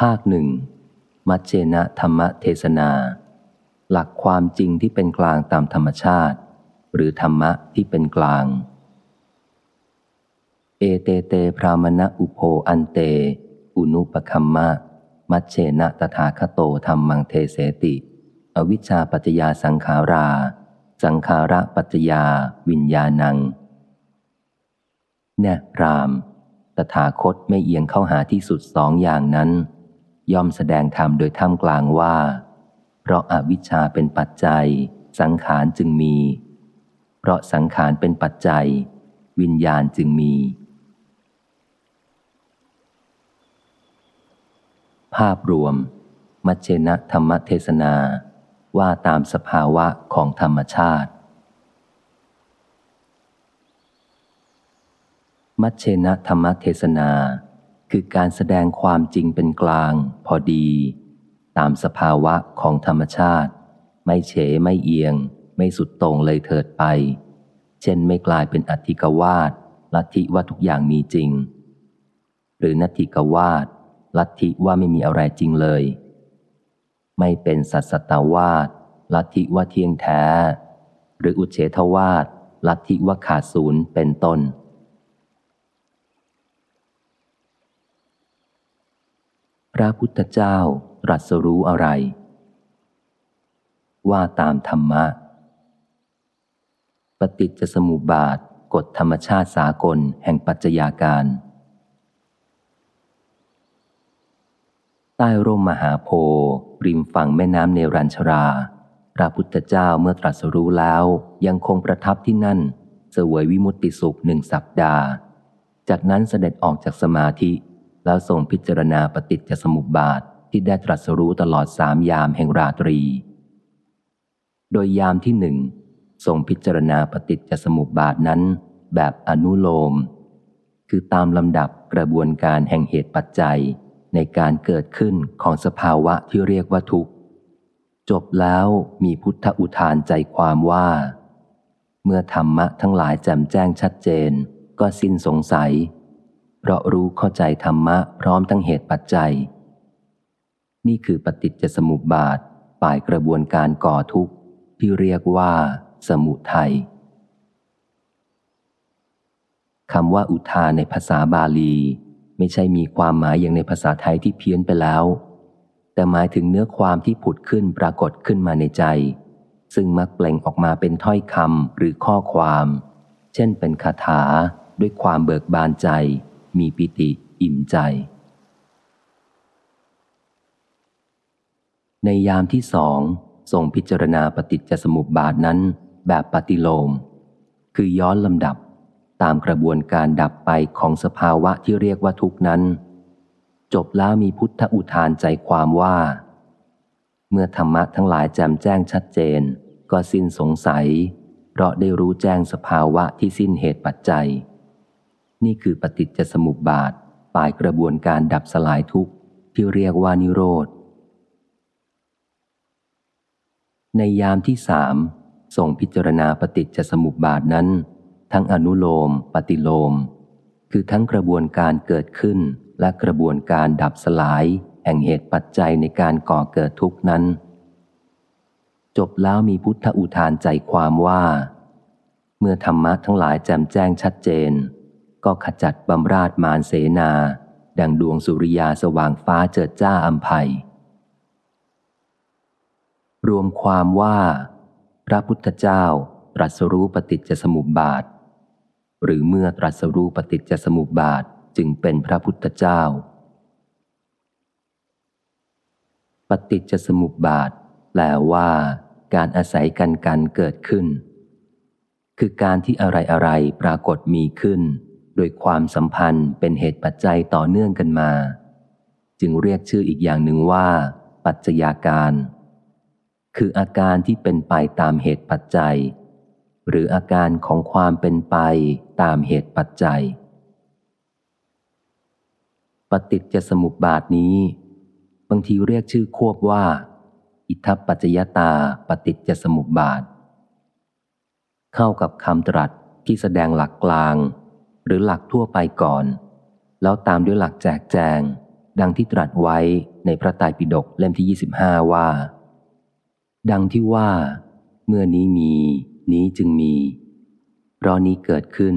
ภาคหนึ่ง มัชเชนะธรรมเทศนา หลักความจริงที่เป็นกลางตามธรรมชาติ หรือธรรมะที่เป็นกลาง เอเตเตพรามณะอุโพอันเต อุนุปคัมมะ มัชเชนะตถาคโตธรรมังเทเสติ อวิชชาปัจจยาสังขารา สังขาระปัจจยาวิญญาณัง แน่พรามตถาคตไม่เอียงเข้าหาที่สุดสองอย่างนั้น ย่อมแสดงธรรมโดยท่ามกลางว่า เพราะอาวิชชาเป็นปัจจัย สังขารจึงมี เพราะสังขารเป็นปัจจัย วิญญาณจึงมี ภาพรวม มัชเชนะธรรมเทศนาว่าตามสภาวะของธรรมชาติ มัชเชนะธรรมเทศนา คือการแสดงความจริงเป็นกลาง พอดี ตามสภาวะของธรรมชาติ ไม่เฉไม่เอียง ไม่สุดตรงเลยเถิดไป เช่นไม่กลายเป็นอธิกวาดลัทธิว่าทุกอย่างมีจริง หรือนัตถิกวาดลัทธิว่าไม่มีอะไรจริงเลย ไม่เป็นสัตสตาวาดลัทธิว่าเที่ยงแท้ หรืออุเฉทวาดลัทธิว่าขาดศูนย์เป็นต้น พระพุทธเจ้าตรัสรู้อะไร ว่าตามธรรมะ ปฏิจจสมุปบาทกฎธรรมชาติสากลแห่งปัจจัยาการ ใต้ร่มมหาโพริมฝั่งแม่น้ำเนรัญชรา พระพุทธเจ้าเมื่อตรัสรู้แล้วยังคงประทับที่นั่นเสวยวิมุตติสุขหนึ่งสัปดาห์ จากนั้นเสด็จออกจากสมาธิ แล้วทรงพิจารณาปฏิจจสมุปบาทที่ได้ตรัสรู้ตลอดสามยามแห่งราตรี โดยยามที่หนึ่งทรงพิจารณาปฏิจจสมุปบาทนั้น แบบอนุโลม คือตามลำดับกระบวนการแห่งเหตุปัจจัยในการเกิดขึ้นของสภาวะที่เรียกว่าทุกข์ จบแล้วมีพุทธอุทานใจความว่า เมื่อธรรมะทั้งหลายแจ่มแจ้งชัดเจน ก็สิ้นสงสัย เพราะรู้เข้าใจธรรมะพร้อมทั้งเหตุปัจจัย นี่คือปฏิจจสมุปบาทฝ่ายกระบวนการก่อทุกข์ที่เรียกว่า สมุทัยคำว่าอุทานในภาษาบาลี ไม่ใช่มีความหมายอย่างในภาษาไทยที่เพี้ยนไปแล้ว แต่หมายถึงเนื้อความที่ผุดขึ้นปรากฏขึ้นมาในใจ ซึ่งมักเปล่งออกมาเป็นถ้อยคำหรือข้อความ เช่นเป็นคาถาด้วยความเบิกบานใจ มีปิติอิ่มใจ ในยามที่สองทรงพิจารณาปฏิจจสมุปบาทนั้นแบบปฏิโลม คือย้อนลำดับตามกระบวนการดับไปของสภาวะที่เรียกว่าทุกนั้น จบแล้วมีพุทธอุทานใจความว่า เมื่อธรรมะทั้งหลายแจ่มแจ้งชัดเจน ก็สิ้นสงสัย เพราะได้รู้แจ้งสภาวะที่สิ้นเหตุปัจจัย นี่คือปฏิจจสมุปบาทปลายกระบวนการดับสลายทุกข์ที่เรียกว่านิโรธ ในยามที่สามส่งพิจารณาปฏิจจสมุปบาทนั้น ทั้งอนุโลม ปฏิโลม คือทั้งกระบวนการเกิดขึ้นและกระบวนการดับสลาย แห่งเหตุปัจจัยในการก่อเกิดทุกนั้น จบแล้วมีพุทธอุทานใจความว่า เมื่อธรรมะทั้งหลายแจ่มแจ้งชัดเจน ก็ขจัดบำราดมารเสนา ดังดวงสุริยาสว่างฟ้าเจิดจ้าอัมภัยรวมความว่า พระพุทธเจ้าตรัสรู้ปฏิจจสมุปบาท หรือเมื่อตรัสรู้ปฏิจจสมุปบาทจึงเป็นพระพุทธเจ้า ปฏิจจสมุปบาทแปลว่า การอาศัยกันกันเกิดขึ้น คือการที่อะไรอะไรปรากฏมีขึ้น โดยความสัมพันธ์เป็นเหตุปัจจัยต่อเนื่องกันมา จึงเรียกชื่ออีกอย่างหนึ่งว่า ปัจจัยาการ คืออาการที่เป็นไปตามเหตุปัจจัย หรืออาการของความเป็นไปตามเหตุปัจจัย ปฏิจจสมุปบาทนี้ บางทีเรียกชื่อควบว่า อิทัปปัจจยตาปฏิจจสมุปบาท เข้ากับคำตรัสที่แสดงหลักกลาง หรือหลักทั่วไปก่อน แล้วตามด้วยหลักแจกแจง ดังที่ตรัสไว้ในพระไตรปิฎกเล่มที่ 25 ว่า ดังที่ว่า เมื่อนี้มี นี้จึงมี เพราะนี้เกิดขึ้น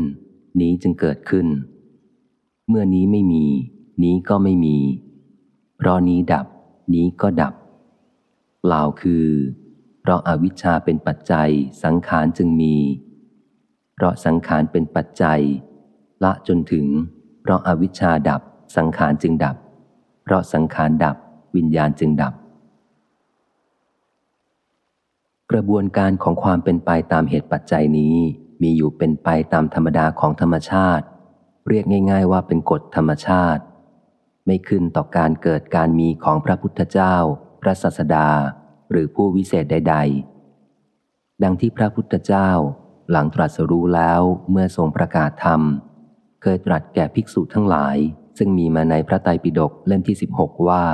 นี้จึงเกิดขึ้น เมื่อนี้ไม่มี นี้ก็ไม่มี เพราะนี้ดับ นี้ก็ดับกล่าวคือ เพราะอาวิชชาเป็นปัจจัยสังขารจึงมี เพราะสังขารเป็นปัจจัย ละจนถึง เพราะอาวิชชาดับ สังขารจึงดับ เพราะสังขารดับ วิญญาณจึงดับ กระบวนการของความเป็นไปตามเหตุปัจจัยนี้ มีอยู่เป็นไปตามธรรมดาของธรรมชาติ เรียกง่าย ๆ ว่าเป็นกฎธรรมชาติ ไม่ขึ้นต่อการเกิดการมีของพระพุทธเจ้า พระศาสดา หรือผู้วิเศษใด ๆ ดังที่พระพุทธเจ้าหลังตรัสรู้แล้วเมื่อทรงประกาศธรรม เคยตรัสแก่ภิกษุทั้งหลาย ซึ่งมีมาในพระไตรปิฎกเล่มที่ 16 ว่า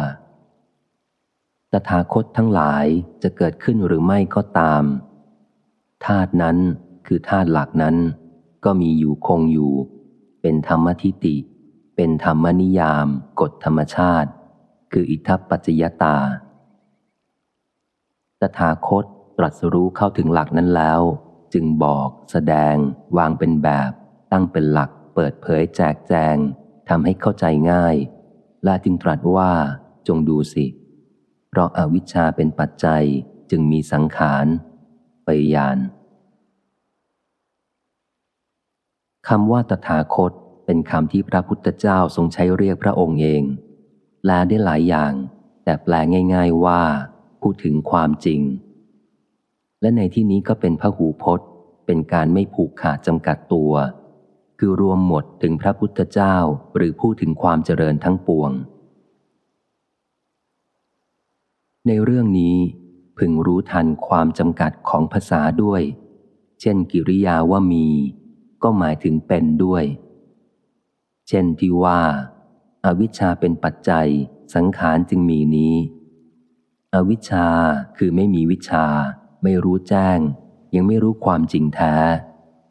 ตถาคตทั้งหลายจะเกิดขึ้นหรือไม่ก็ตาม ธาตุนั้นคือธาตุหลักนั้น ก็มีอยู่คงอยู่ เป็นธรรมทิติ เป็นธรรมนิยาม กฎธรรมชาติ คืออิทัปปัจจยตา ตถาคตตรัสรู้เข้าถึงหลักนั้นแล้ว จึงบอก แสดง วางเป็นแบบ ตั้งเป็นหลัก เปิดเผยแจกแจงทำให้เข้าใจง่าย และจึงตรัสว่าจงดูสิ เพราะอาวิชชาเป็นปัจจัยจึงมีสังขารไปยานคำว่าตถาคตเป็นคำที่พระพุทธเจ้าทรงใช้เรียกพระองค์เอง แปลได้หลายอย่าง แต่แปลง่าย ๆว่า พูดถึงความจริง และในที่นี้ก็เป็นพระหูพจน์ เป็นการไม่ผูกขาดจำกัดตัว คือรวมหมดถึงพระพุทธเจ้าหรือพูดถึงความเจริญทั้งปวง ในเรื่องนี้พึงรู้ทันความจำกัดของภาษาด้วย เช่นกิริยาว่ามี ก็หมายถึงเป็นด้วย เช่นที่ว่าอาวิชชาเป็นปัจจัย สังขารจึงมีนี้ อวิชชาคือไม่มีวิชา ไม่รู้แจ้ง ยังไม่รู้ความจริงแท้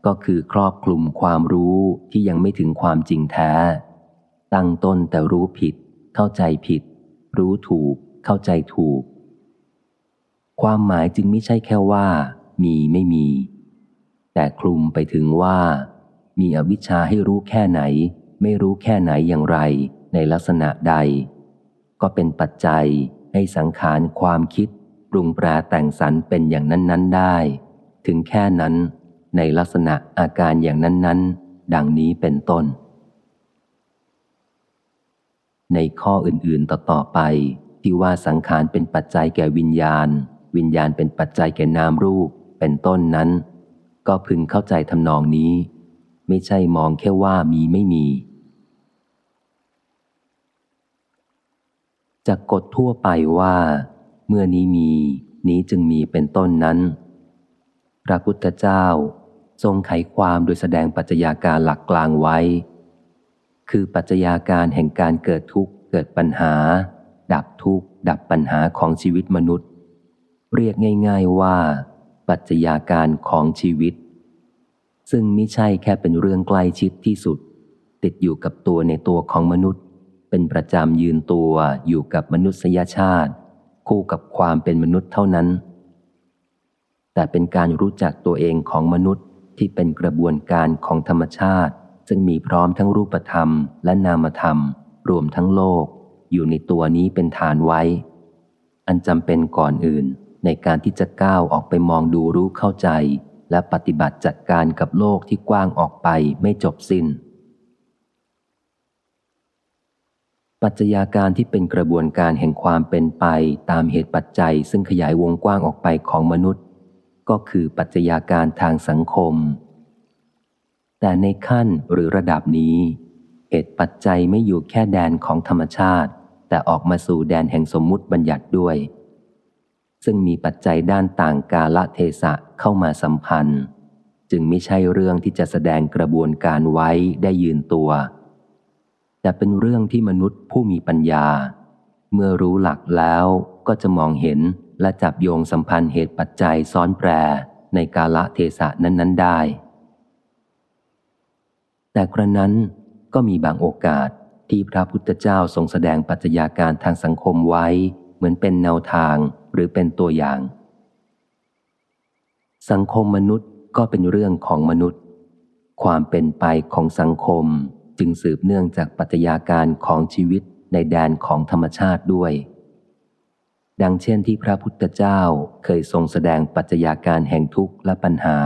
ก็คือครอบคลุมความรู้ที่ยังไม่ถึงความจริงแท้ ตั้งต้นแต่รู้ผิด เข้าใจผิด รู้ถูก เข้าใจถูก ความหมายจึงไม่ใช่แค่ว่า มีไม่มี แต่คลุมไปถึงว่า มีอวิชชาให้รู้แค่ไหน ไม่รู้แค่ไหนอย่างไร ในลักษณะใด ก็เป็นปัจจัยให้สังขารความคิด ปรุงแปรแต่งสรรเป็นอย่างนั้น ๆ ได้ ถึงแค่นั้น ในลักษณะอาการอย่างนั้น ๆ ดังนี้เป็นต้น ในข้ออื่น ๆ ต่อ ๆ ไป ที่ว่าสังขารเป็นปัจจัยแก่วิญญาณ วิญญาณเป็นปัจจัยแก่นามรูป เป็นต้นนั้น ก็พึงเข้าใจทำนองนี้ ไม่ใช่มองแค่ว่ามีไม่มีจากกฎทั่วไปว่า เมื่อนี้มี นี้จึงมีเป็นต้นนั้น พระพุทธเจ้า ทรงไขความโดยแสดงปัจจัยาการหลักกลางไว้ คือปัจจัยาการแห่งการเกิดทุกข์เกิดปัญหา ดับทุกข์ดับปัญหาของชีวิตมนุษย์ เรียกง่าย ๆว่า ปัจจัยาการของชีวิต ซึ่งไม่ใช่แค่เป็นเรื่องใกล้ชิดที่สุด ติดอยู่กับตัวในตัวของมนุษย์ เป็นประจำยืนตัวอยู่กับมนุษยชาติ คู่กับความเป็นมนุษย์เท่านั้น แต่เป็นการรู้จักตัวเองของมนุษย์ ที่เป็นกระบวนการของธรรมชาติ ซึ่งมีพร้อมทั้งรูปธรรมและนามธรรม รวมทั้งโลก อยู่ในตัวนี้เป็นฐานไว้ อันจำเป็นก่อนอื่นในการที่จะก้าวออกไปมองดูรู้เข้าใจ และปฏิบัติจัดการกับโลกที่กว้างออกไปไม่จบสิน้น ปัจจัยาการที่เป็นกระบวนการแห่งความเป็นไปตามเหตุปัจจัย ซึ่งขยายวงกว้างออกไปของมนุษย์ ก็คือปัจจัยาการทางสังคม แต่ในขั้นหรือระดับนี้ เหตุปัจจัยไม่อยู่แค่แดนของธรรมชาติ แต่ออกมาสู่แดนแห่งสมมุติบัญญัติด้วย ซึ่งมีปัจจัยด้านต่างกาลเทศะเข้ามาสัมพันธ์ จึงไม่ใช่เรื่องที่จะแสดงกระบวนการไว้ได้ยืนตัว แต่เป็นเรื่องที่มนุษย์ผู้มีปัญญา เมื่อรู้หลักแล้วก็จะมองเห็น และจับโยงสัมพันธ์เหตุปัจจัยซ้อนแปรในกาละเทศะนั้น ๆ ได้ แต่กระนั้นก็มีบางโอกาสที่พระพุทธเจ้าทรงแสดงปัจจัยาการทางสังคมไว้เหมือนเป็นแนวทางหรือเป็นตัวอย่าง สังคมมนุษย์ก็เป็นเรื่องของมนุษย์ ความเป็นไปของสังคมจึงสืบเนื่องจากปัจจัยาการของชีวิตในแดนของธรรมชาติด้วย ดังเช่นที่พระพุทธเจ้าเคยทรงแสดงปัจจัยาการแห่งทุกข์และปัญหา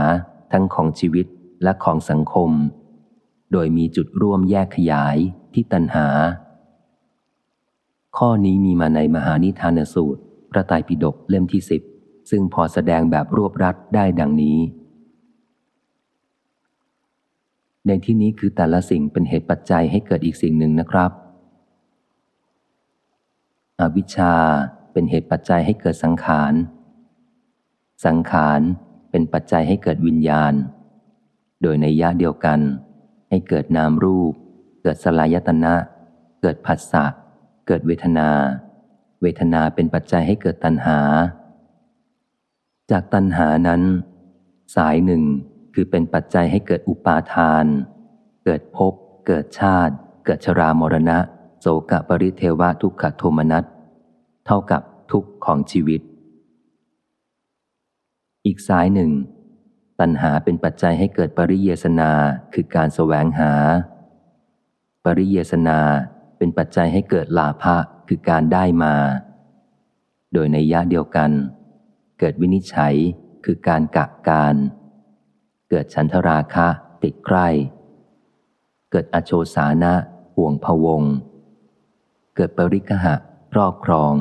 ทั้งของชีวิตและของสังคม โดยมีจุดร่วมแยกขยายที่ตัณหา ข้อนี้มีมาในมหานิทานสูตร พระไตรปิฎกเล่มที่สิบซึ่งพอแสดงแบบรวบรัดได้ดังนี้ ในที่นี้คือแต่ละสิ่งเป็นเหตุปัจจัยให้เกิดอีกสิ่งหนึ่งนะครับ อวิชชา เป็นเหตุปัจจัยให้เกิดสังขาร สังขารเป็นปัจจัยให้เกิดวิญญาณ โดยในยะเดียวกัน ให้เกิดนามรูป เกิดสลายตนะ เกิดผัสสะ เกิดเวทนา เวทนาเป็นปัจจัยให้เกิดตัณหา จากตัณหานั้น สายหนึ่งคือเป็นปัจจัยให้เกิดอุปาทาน เกิดภพ เกิดชาติ เกิดชรามรณะโสกปริเทวะทุกขโทมนัสเท่ากับ ทุกข์ของชีวิต อีกสายหนึ่ง ตัณหาเป็นปัจจัยให้เกิดปริเยสนาคือการแสวงหา ปริเยสนาเป็นปัจจัยให้เกิดลาภะคือการได้มา โดยในยะเดียวกัน เกิดวินิจฉัยคือการกักการ เกิดฉันทราคะ ติดใกล้ เกิดอโชสานะห่วงพวง เกิดปริกหะ รอบครอง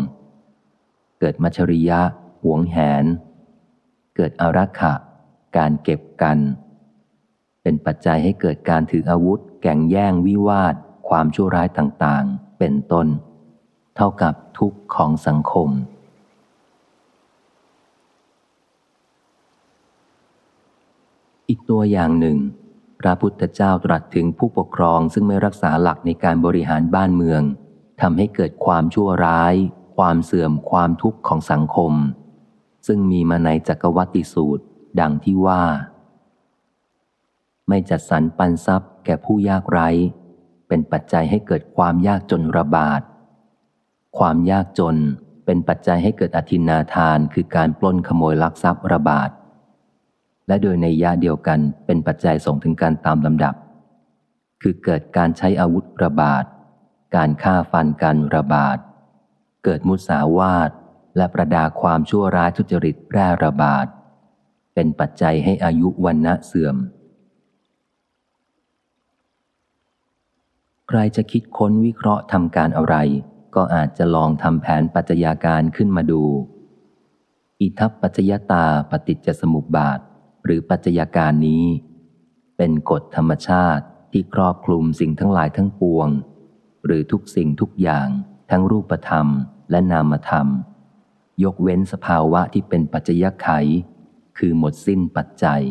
เกิดมัชริยะ หวงแหน เกิดอารักขะ การเก็บกัน เป็นปัจจัยให้เกิดการถืออาวุธ แก่งแย่งวิวาท ความชั่วร้ายต่างๆ เป็นต้น เท่ากับทุกข์ของสังคม อีกตัวอย่างหนึ่ง พระพุทธเจ้าตรัสถึงผู้ปกครองซึ่งไม่รักษาหลักในการบริหารบ้านเมืองทำให้เกิดความชั่วร้าย ความเสื่อมความทุกข์ของสังคม ซึ่งมีมาในจักรวัติสูตร ดังที่ว่า ไม่จัดสรรปันทรัพย์แก่ผู้ยากไร้ เป็นปัจจัยให้เกิดความยากจนระบาด ความยากจนเป็นปัจจัยให้เกิดอธินาทานคือการปล้นขโมยลักทรัพย์ระบาด และโดยในยะเดียวกันเป็นปัจจัยส่งถึงการตามลำดับ คือเกิดการใช้อาวุธระบาด การฆ่าฟันกันระบาด เกิดมุสาวาทและประดาความชั่วร้ายทุจริตแพร่ระบาด เป็นปัจจัยให้อายุวันนะเสื่อม ใครจะคิดค้นวิเคราะห์ทำการอะไร ก็อาจจะลองทำแผนปัจจัยาการขึ้นมาดู อิทัปปัจจยตาปฏิจจสมุปบาท หรือปัจจัยาการนี้ เป็นกฎธรรมชาติที่ครอบคลุมสิ่งทั้งหลายทั้งปวง หรือทุกสิ่งทุกอย่างทั้งรูปธรรม และนามธรรม ยกเว้นสภาวะที่เป็นปัจจัยไข คือหมดสิ้นปัจจัย